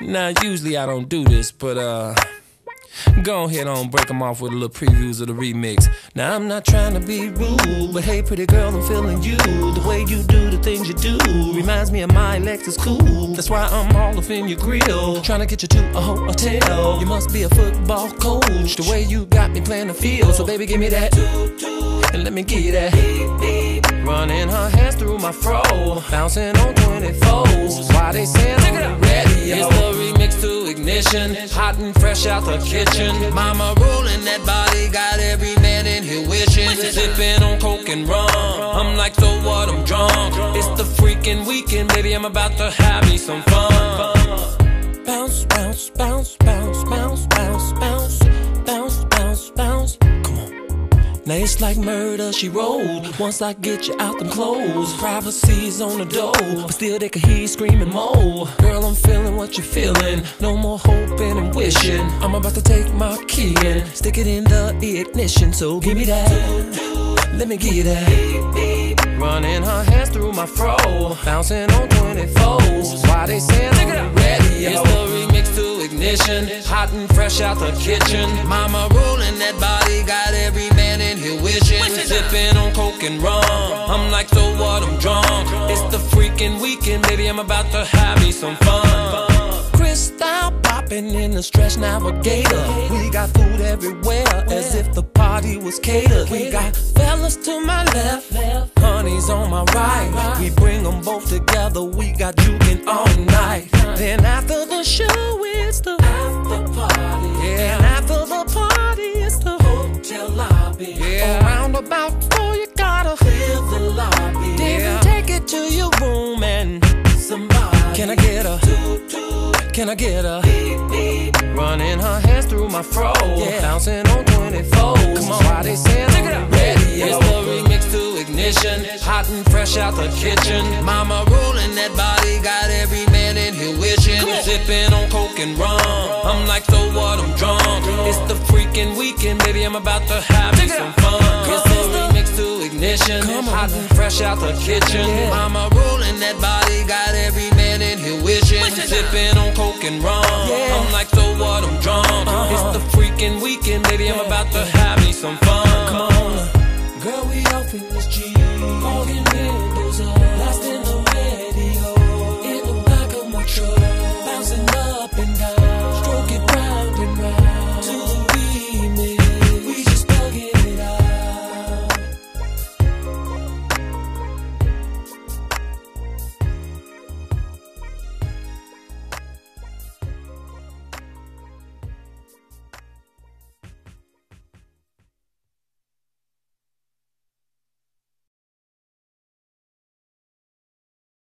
Now, usually I don't do this, but uh. Go ahead on, break them off with a little previews of the remix. Now I'm not trying to be rude, but hey, pretty girl, I'm feeling you. The way you do the things you do reminds me of my Lexus cool. That's why I'm all up in your grill, trying to get you to a hotel. You must be a football coach. The way you got me playing the field, so baby, give me that, and let me give you that. Running her hands through my fro, bouncing on 24s. Why they saying on the ignition, hot and fresh out the kitchen. Mama rolling that body, got every man in here wishing. Sipping on coke and rum. I'm like, so what? I'm drunk. It's the freaking weekend, baby. I'm about to have me some fun. Bounce, bounce, bounce, bounce, bounce, bounce, bounce, Now it's like murder, she wrote. Once I get you out them clothes, privacy's on the door, but still they can hear you screaming more. Girl, I'm feeling what you're feeling. No more hoping and wishing. I'm about to take my key and stick it in the ignition. So give me that. Let me give you that. Running her hands through my fro, bouncing on 24s. Why they saying the radio? It's the remix to ignition, hot and fresh out the kitchen. Mama rolling that body, got every man in here wishing. Sipping on coke and rum. I'm like, so what? I'm drunk. It's the freaking weekend, baby. I'm about to have me some fun. Cristal popping in the stretch navigator. We got food everywhere, as if the party was catered. We got fellas to my left, honey's on my right. We bring them both together. We got juking all night. Then after the show, it's the after party. About four, you gotta clear the lobby. Then take it to your room and somebody. Can I get a? Can I get a? Running her hands through my fro, yeah. bouncing on 24. Come on, why they saying on the radio? It's the remix to ignition, hot and fresh out the kitchen. Mama rolling that body, got every man in here wishing. Sipping on coke and rum. I'm like, freaking weekend, baby. I'm about to have me some fun. It's the remix to ignition, hot and fresh out the kitchen. Mama rolling that body, got every man in here wishing. Sipping on coke and rum. I'm like, so what? I'm drunk. It's the freaking weekend, baby. I'm about to have me some fun.